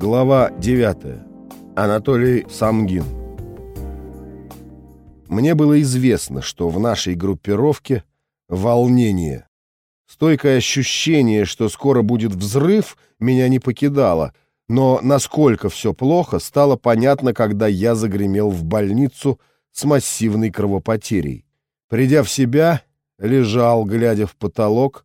Глава 9. Анатолий Самгин. Мне было известно, что в нашей группировке волнение. Стойкое ощущение, что скоро будет взрыв, меня не покидало, но насколько все плохо, стало понятно, когда я загремел в больницу с массивной кровопотерей. Придя в себя, лежал, глядя в потолок,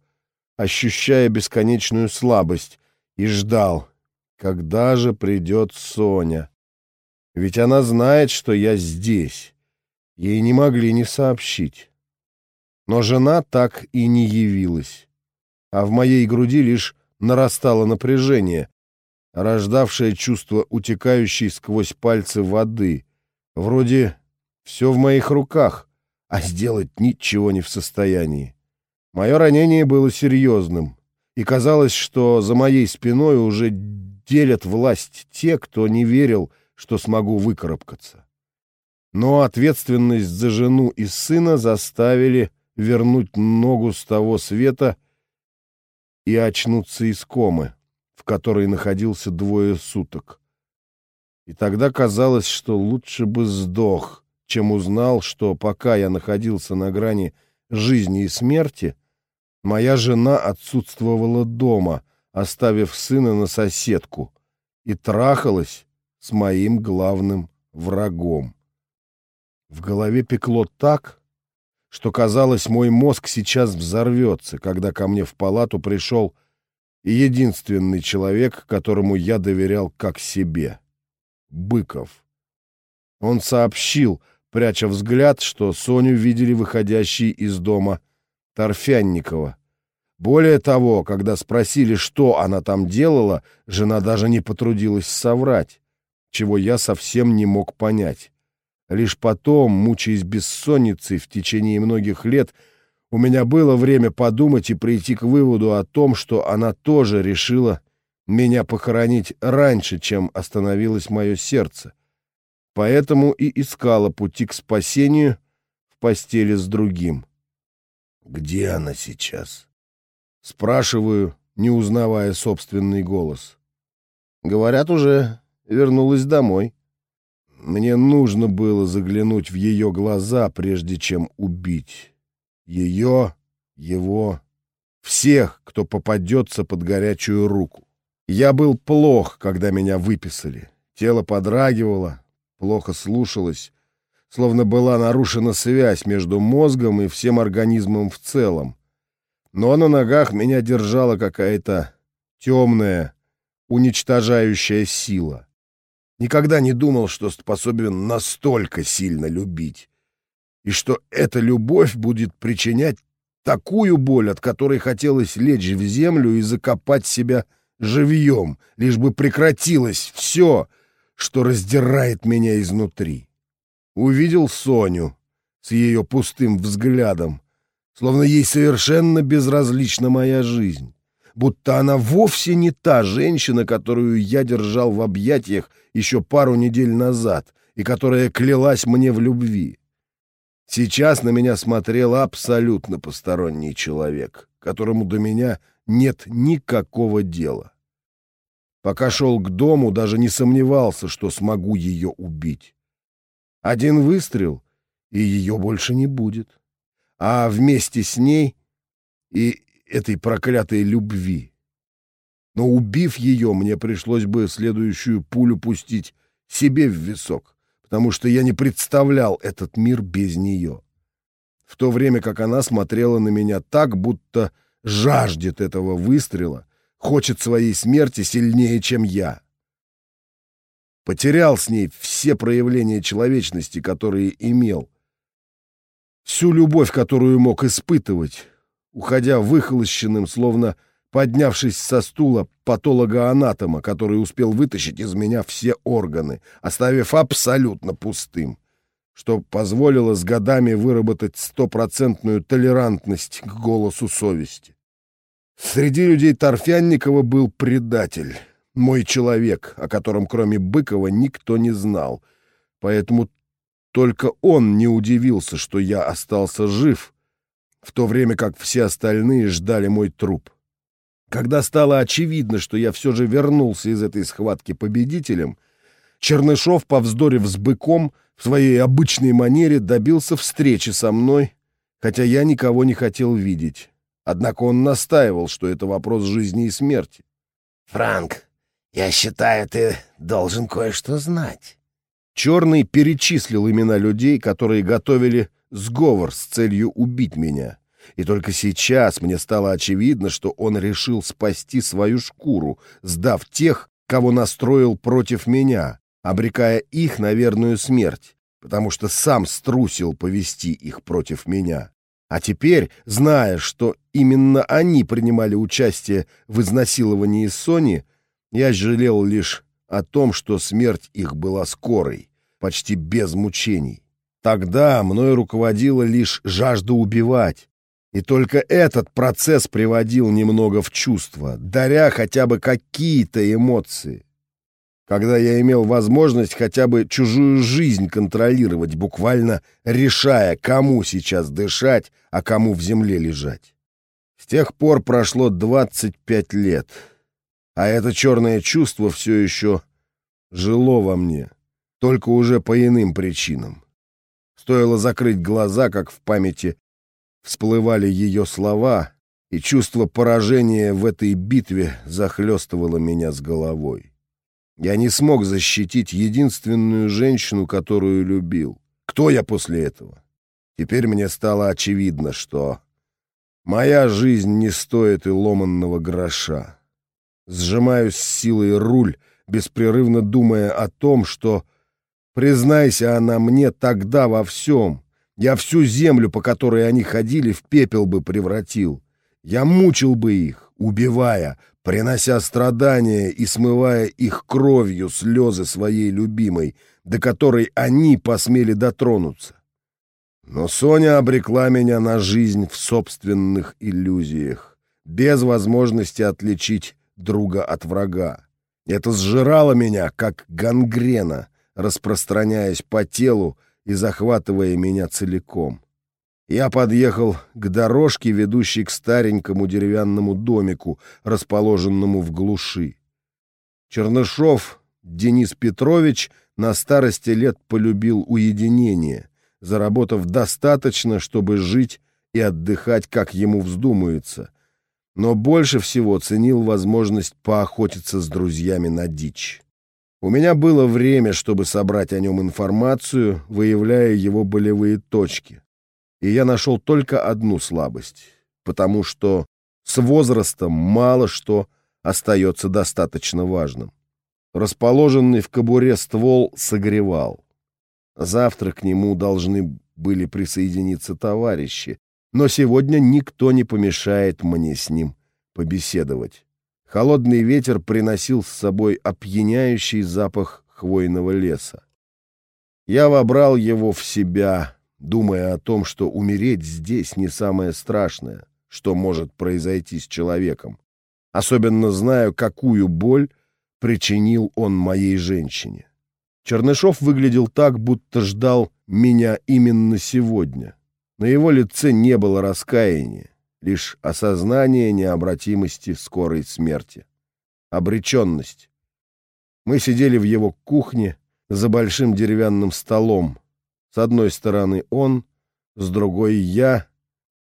ощущая бесконечную слабость, и ждал, когда же придет Соня. Ведь она знает, что я здесь. Ей не могли не сообщить. Но жена так и не явилась. А в моей груди лишь нарастало напряжение, рождавшее чувство утекающей сквозь пальцы воды. Вроде все в моих руках, а сделать ничего не в состоянии. Мое ранение было серьезным, и казалось, что за моей спиной уже делят власть те, кто не верил, что смогу выкарабкаться. Но ответственность за жену и сына заставили вернуть ногу с того света и очнуться из комы, в которой находился двое суток. И тогда казалось, что лучше бы сдох, чем узнал, что пока я находился на грани жизни и смерти, моя жена отсутствовала дома, оставив сына на соседку, и трахалась с моим главным врагом. В голове пекло так, что казалось, мой мозг сейчас взорвется, когда ко мне в палату пришел единственный человек, которому я доверял как себе — Быков. Он сообщил, пряча взгляд, что Соню видели выходящей из дома Торфянникова. Более того, когда спросили, что она там делала, жена даже не потрудилась соврать, чего я совсем не мог понять. Лишь потом, мучаясь бессонницей в течение многих лет, у меня было время подумать и прийти к выводу о том, что она тоже решила меня похоронить раньше, чем остановилось мое сердце поэтому и искала пути к спасению в постели с другим. «Где она сейчас?» Спрашиваю, не узнавая собственный голос. Говорят, уже вернулась домой. Мне нужно было заглянуть в ее глаза, прежде чем убить. Ее, его, всех, кто попадется под горячую руку. Я был плох, когда меня выписали. Тело подрагивало, плохо слушалась, словно была нарушена связь между мозгом и всем организмом в целом. Но на ногах меня держала какая-то темная, уничтожающая сила. Никогда не думал, что способен настолько сильно любить, и что эта любовь будет причинять такую боль, от которой хотелось лечь в землю и закопать себя живьем, лишь бы прекратилось все — что раздирает меня изнутри. Увидел Соню с ее пустым взглядом, словно ей совершенно безразлична моя жизнь, будто она вовсе не та женщина, которую я держал в объятиях еще пару недель назад и которая клялась мне в любви. Сейчас на меня смотрел абсолютно посторонний человек, которому до меня нет никакого дела. Пока шел к дому, даже не сомневался, что смогу ее убить. Один выстрел, и ее больше не будет. А вместе с ней и этой проклятой любви. Но убив ее, мне пришлось бы следующую пулю пустить себе в висок, потому что я не представлял этот мир без нее. В то время как она смотрела на меня так, будто жаждет этого выстрела — хочет своей смерти сильнее, чем я. Потерял с ней все проявления человечности, которые имел. Всю любовь, которую мог испытывать, уходя выхолощенным, словно поднявшись со стула патолога-анатома, который успел вытащить из меня все органы, оставив абсолютно пустым, что позволило с годами выработать стопроцентную толерантность к голосу совести. Среди людей Торфянникова был предатель, мой человек, о котором кроме Быкова никто не знал. Поэтому только он не удивился, что я остался жив, в то время как все остальные ждали мой труп. Когда стало очевидно, что я все же вернулся из этой схватки победителем, Чернышов, повздорив с быком, в своей обычной манере добился встречи со мной, хотя я никого не хотел видеть. Однако он настаивал, что это вопрос жизни и смерти. «Франк, я считаю, ты должен кое-что знать». Черный перечислил имена людей, которые готовили сговор с целью убить меня. И только сейчас мне стало очевидно, что он решил спасти свою шкуру, сдав тех, кого настроил против меня, обрекая их на верную смерть, потому что сам струсил повести их против меня. А теперь, зная, что именно они принимали участие в изнасиловании Сони, я жалел лишь о том, что смерть их была скорой, почти без мучений. Тогда мной руководила лишь жажда убивать, и только этот процесс приводил немного в чувство, даря хотя бы какие-то эмоции. Когда я имел возможность хотя бы чужую жизнь контролировать, буквально решая, кому сейчас дышать, а кому в земле лежать. С тех пор прошло 25 лет, а это черное чувство все еще жило во мне, только уже по иным причинам. Стоило закрыть глаза, как в памяти всплывали ее слова, и чувство поражения в этой битве захлестывало меня с головой. Я не смог защитить единственную женщину, которую любил. Кто я после этого? Теперь мне стало очевидно, что моя жизнь не стоит и ломанного гроша. Сжимаю с силой руль, беспрерывно думая о том, что, признайся она мне тогда во всем, я всю землю, по которой они ходили, в пепел бы превратил. Я мучил бы их, убивая, принося страдания и смывая их кровью слезы своей любимой, до которой они посмели дотронуться. Но Соня обрекла меня на жизнь в собственных иллюзиях, без возможности отличить друга от врага. Это сжирало меня, как гангрена, распространяясь по телу, и захватывая меня целиком. Я подъехал к дорожке, ведущей к старенькому деревянному домику, расположенному в глуши. Чернышов Денис Петрович на старости лет полюбил уединение, заработав достаточно, чтобы жить и отдыхать, как ему вздумается, но больше всего ценил возможность поохотиться с друзьями на дичь. У меня было время, чтобы собрать о нем информацию, выявляя его болевые точки. И я нашел только одну слабость, потому что с возрастом мало что остается достаточно важным. Расположенный в кобуре ствол согревал. Завтра к нему должны были присоединиться товарищи, но сегодня никто не помешает мне с ним побеседовать. Холодный ветер приносил с собой опьяняющий запах хвойного леса. Я вобрал его в себя, думая о том, что умереть здесь не самое страшное, что может произойти с человеком. Особенно знаю, какую боль причинил он моей женщине. Чернышов выглядел так, будто ждал меня именно сегодня. На его лице не было раскаяния лишь осознание необратимости скорой смерти. Обреченность. Мы сидели в его кухне за большим деревянным столом. С одной стороны он, с другой я,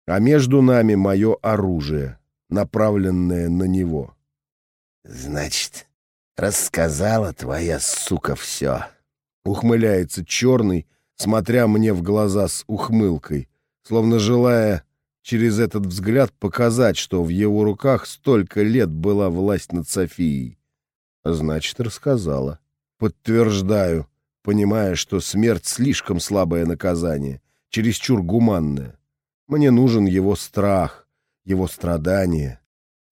а между нами мое оружие, направленное на него. «Значит, рассказала твоя сука все», — ухмыляется черный, смотря мне в глаза с ухмылкой, словно желая через этот взгляд показать, что в его руках столько лет была власть над Софией. Значит, рассказала. Подтверждаю, понимая, что смерть слишком слабое наказание, чересчур гуманное. Мне нужен его страх, его страдание,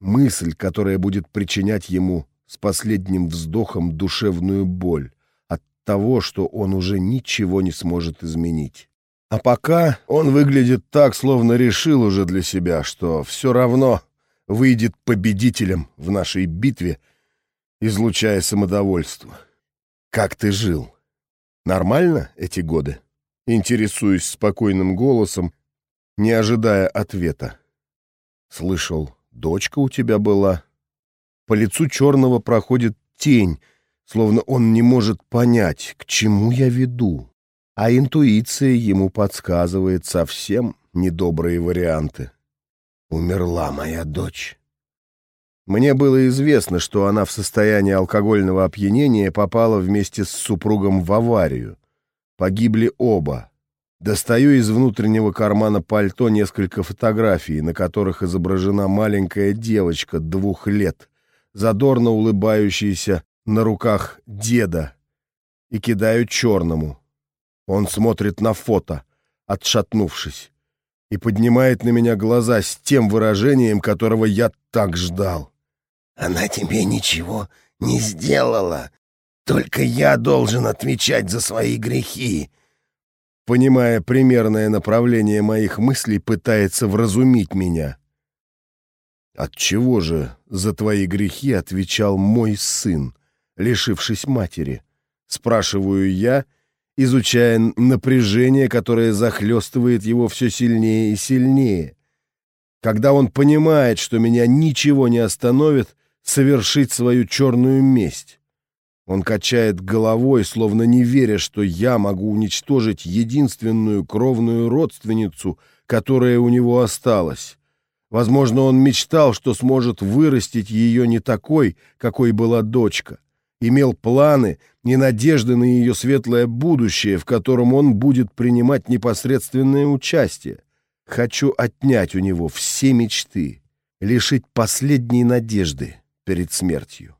мысль, которая будет причинять ему с последним вздохом душевную боль от того, что он уже ничего не сможет изменить. А пока он выглядит так, словно решил уже для себя, что все равно выйдет победителем в нашей битве, излучая самодовольство. Как ты жил? Нормально эти годы? Интересуюсь спокойным голосом, не ожидая ответа. Слышал, дочка у тебя была. По лицу черного проходит тень, словно он не может понять, к чему я веду. А интуиция ему подсказывает совсем недобрые варианты. Умерла моя дочь. Мне было известно, что она в состоянии алкогольного опьянения попала вместе с супругом в аварию. Погибли оба. Достаю из внутреннего кармана пальто несколько фотографий, на которых изображена маленькая девочка двух лет, задорно улыбающаяся на руках деда, и кидаю черному. Он смотрит на фото, отшатнувшись, и поднимает на меня глаза с тем выражением, которого я так ждал. «Она тебе ничего не сделала. Только я должен отвечать за свои грехи», понимая примерное направление моих мыслей, пытается вразумить меня. От чего же за твои грехи отвечал мой сын, лишившись матери? Спрашиваю я, изучая напряжение, которое захлестывает его все сильнее и сильнее. Когда он понимает, что меня ничего не остановит, совершить свою черную месть. Он качает головой, словно не веря, что я могу уничтожить единственную кровную родственницу, которая у него осталась. Возможно, он мечтал, что сможет вырастить ее не такой, какой была дочка. Имел планы и надежды на ее светлое будущее, в котором он будет принимать непосредственное участие. Хочу отнять у него все мечты, лишить последней надежды перед смертью.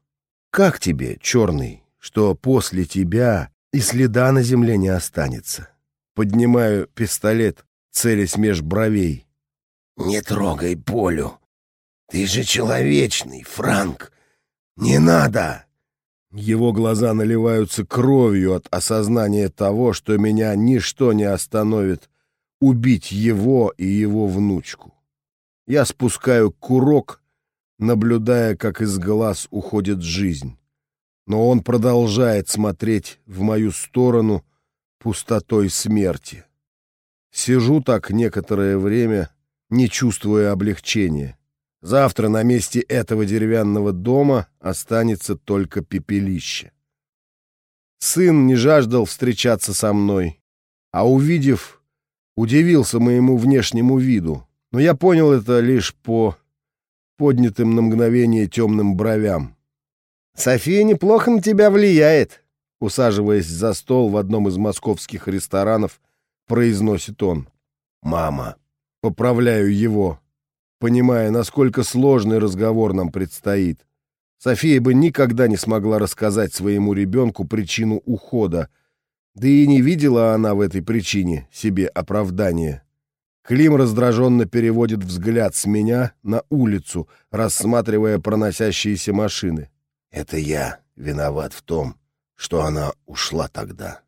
Как тебе, черный, что после тебя и следа на земле не останется? Поднимаю пистолет, целясь меж бровей. «Не трогай Полю. Ты же человечный, Франк. Не надо!» Его глаза наливаются кровью от осознания того, что меня ничто не остановит убить его и его внучку. Я спускаю курок наблюдая, как из глаз уходит жизнь. Но он продолжает смотреть в мою сторону пустотой смерти. Сижу так некоторое время, не чувствуя облегчения. Завтра на месте этого деревянного дома останется только пепелище. Сын не жаждал встречаться со мной, а увидев, удивился моему внешнему виду, но я понял это лишь по поднятым на мгновение темным бровям. «София неплохо на тебя влияет», — усаживаясь за стол в одном из московских ресторанов, произносит он. «Мама». Поправляю его, понимая, насколько сложный разговор нам предстоит. София бы никогда не смогла рассказать своему ребенку причину ухода, да и не видела она в этой причине себе оправдания. Клим раздраженно переводит взгляд с меня на улицу, рассматривая проносящиеся машины. «Это я виноват в том, что она ушла тогда.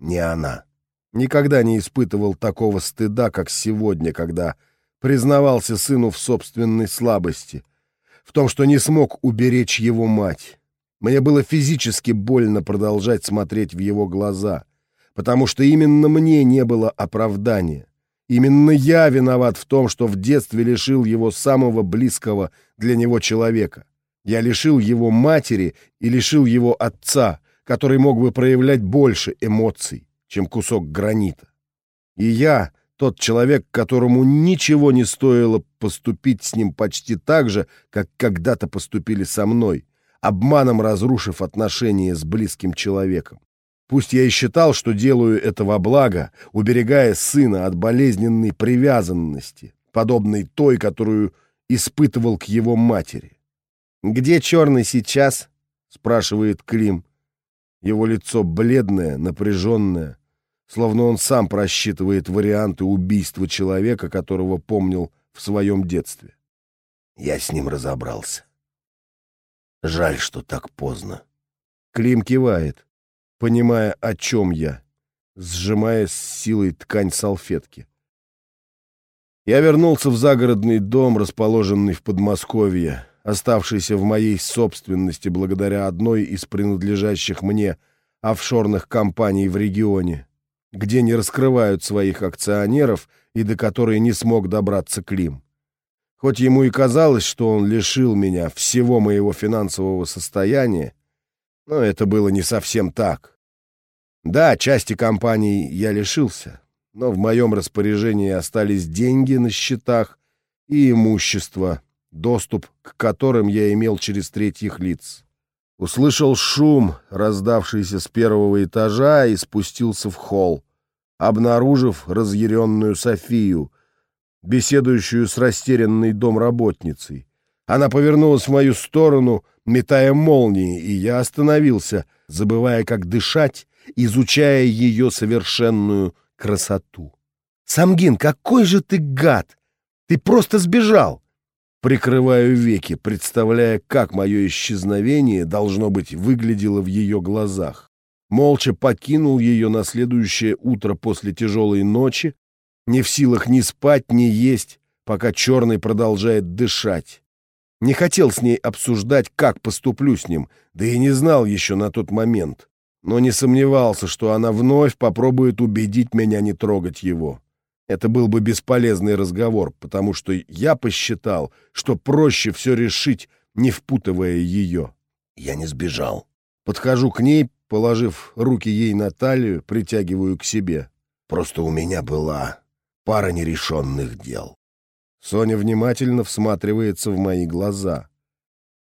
Не она». Никогда не испытывал такого стыда, как сегодня, когда признавался сыну в собственной слабости, в том, что не смог уберечь его мать. Мне было физически больно продолжать смотреть в его глаза, потому что именно мне не было оправдания. Именно я виноват в том, что в детстве лишил его самого близкого для него человека. Я лишил его матери и лишил его отца, который мог бы проявлять больше эмоций, чем кусок гранита. И я тот человек, которому ничего не стоило поступить с ним почти так же, как когда-то поступили со мной, обманом разрушив отношения с близким человеком. Пусть я и считал, что делаю это во благо, уберегая сына от болезненной привязанности, подобной той, которую испытывал к его матери. «Где черный сейчас?» — спрашивает Клим. Его лицо бледное, напряженное, словно он сам просчитывает варианты убийства человека, которого помнил в своем детстве. Я с ним разобрался. Жаль, что так поздно. Клим кивает понимая, о чем я, сжимая с силой ткань салфетки. Я вернулся в загородный дом, расположенный в Подмосковье, оставшийся в моей собственности благодаря одной из принадлежащих мне офшорных компаний в регионе, где не раскрывают своих акционеров и до которой не смог добраться Клим. Хоть ему и казалось, что он лишил меня всего моего финансового состояния, но это было не совсем так. Да, части компании я лишился, но в моем распоряжении остались деньги на счетах и имущество, доступ к которым я имел через третьих лиц. Услышал шум, раздавшийся с первого этажа, и спустился в холл, обнаружив разъяренную Софию, беседующую с растерянной домработницей. Она повернулась в мою сторону, метая молнии, и я остановился, забывая, как дышать, изучая ее совершенную красоту. «Самгин, какой же ты гад! Ты просто сбежал!» Прикрываю веки, представляя, как мое исчезновение, должно быть, выглядело в ее глазах. Молча покинул ее на следующее утро после тяжелой ночи, не в силах ни спать, ни есть, пока черный продолжает дышать. Не хотел с ней обсуждать, как поступлю с ним, да и не знал еще на тот момент, но не сомневался, что она вновь попробует убедить меня не трогать его. Это был бы бесполезный разговор, потому что я посчитал, что проще все решить, не впутывая ее. Я не сбежал. Подхожу к ней, положив руки ей на талию, притягиваю к себе. Просто у меня была пара нерешенных дел. Соня внимательно всматривается в мои глаза.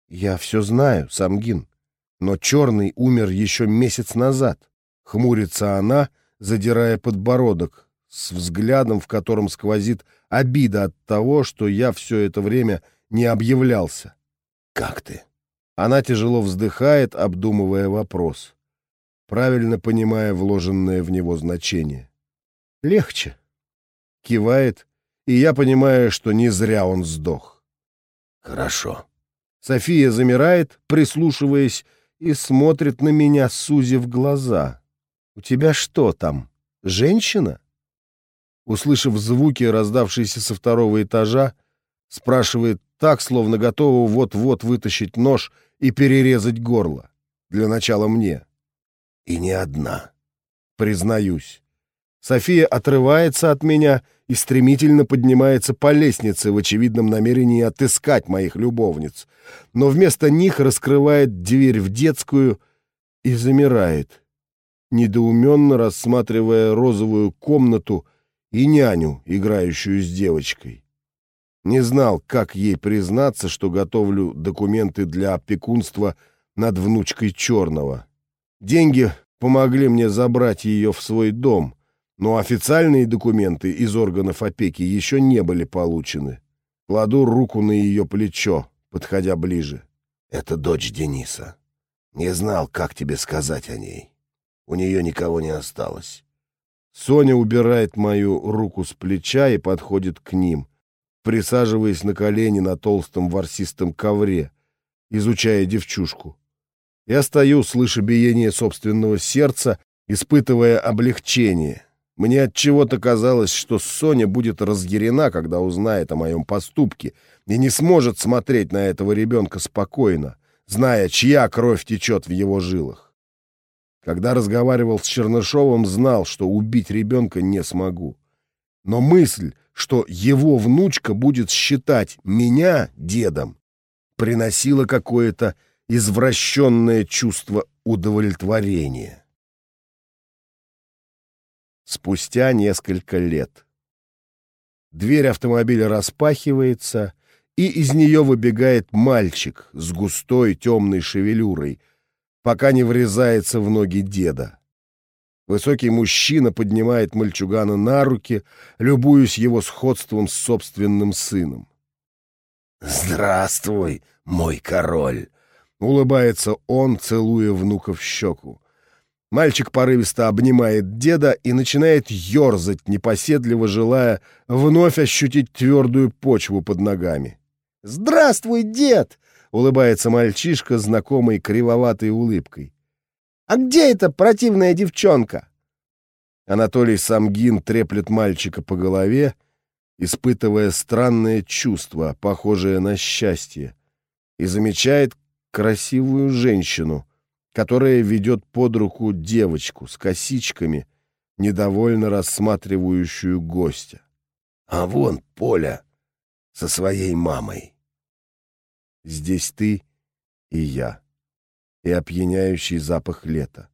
«Я все знаю, Самгин, но Черный умер еще месяц назад». Хмурится она, задирая подбородок, с взглядом, в котором сквозит обида от того, что я все это время не объявлялся. «Как ты?» Она тяжело вздыхает, обдумывая вопрос, правильно понимая вложенное в него значение. «Легче», — кивает, и я понимаю, что не зря он сдох. «Хорошо». София замирает, прислушиваясь, и смотрит на меня, сузив глаза. «У тебя что там, женщина?» Услышав звуки, раздавшиеся со второго этажа, спрашивает так, словно готова вот-вот вытащить нож и перерезать горло. Для начала мне. И не одна. Признаюсь. София отрывается от меня и стремительно поднимается по лестнице в очевидном намерении отыскать моих любовниц, но вместо них раскрывает дверь в детскую и замирает, недоуменно рассматривая розовую комнату, и няню, играющую с девочкой. Не знал, как ей признаться, что готовлю документы для опекунства над внучкой Черного. Деньги помогли мне забрать ее в свой дом, но официальные документы из органов опеки еще не были получены. Кладу руку на ее плечо, подходя ближе. «Это дочь Дениса. Не знал, как тебе сказать о ней. У нее никого не осталось. Соня убирает мою руку с плеча и подходит к ним, присаживаясь на колени на толстом ворсистом ковре, изучая девчушку. Я стою, слыша биение собственного сердца, испытывая облегчение. Мне от чего-то казалось, что Соня будет разъярена, когда узнает о моем поступке, и не сможет смотреть на этого ребенка спокойно, зная, чья кровь течет в его жилах. Когда разговаривал с Чернышовым, знал, что убить ребенка не смогу. Но мысль, что его внучка будет считать меня дедом, приносила какое-то извращенное чувство удовлетворения. Спустя несколько лет. Дверь автомобиля распахивается, и из нее выбегает мальчик с густой темной шевелюрой, пока не врезается в ноги деда. Высокий мужчина поднимает мальчугана на руки, любуясь его сходством с собственным сыном. «Здравствуй, мой король!» — улыбается он, целуя внука в щеку. Мальчик порывисто обнимает деда и начинает ерзать, непоседливо желая вновь ощутить твердую почву под ногами. «Здравствуй, дед!» — улыбается мальчишка знакомой кривоватой улыбкой. «А где эта противная девчонка?» Анатолий Самгин треплет мальчика по голове, испытывая странное чувство, похожее на счастье, и замечает красивую женщину, которая ведет под руку девочку с косичками, недовольно рассматривающую гостя. «А вон Поля!» со своей мамой. Здесь ты и я, и опьяняющий запах лета,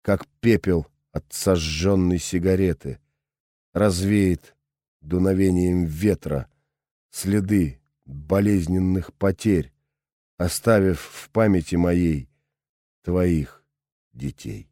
как пепел от сожженной сигареты, развеет дуновением ветра следы болезненных потерь, оставив в памяти моей твоих детей.